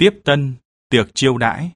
tiếp tân, tiệc chiêu đãi.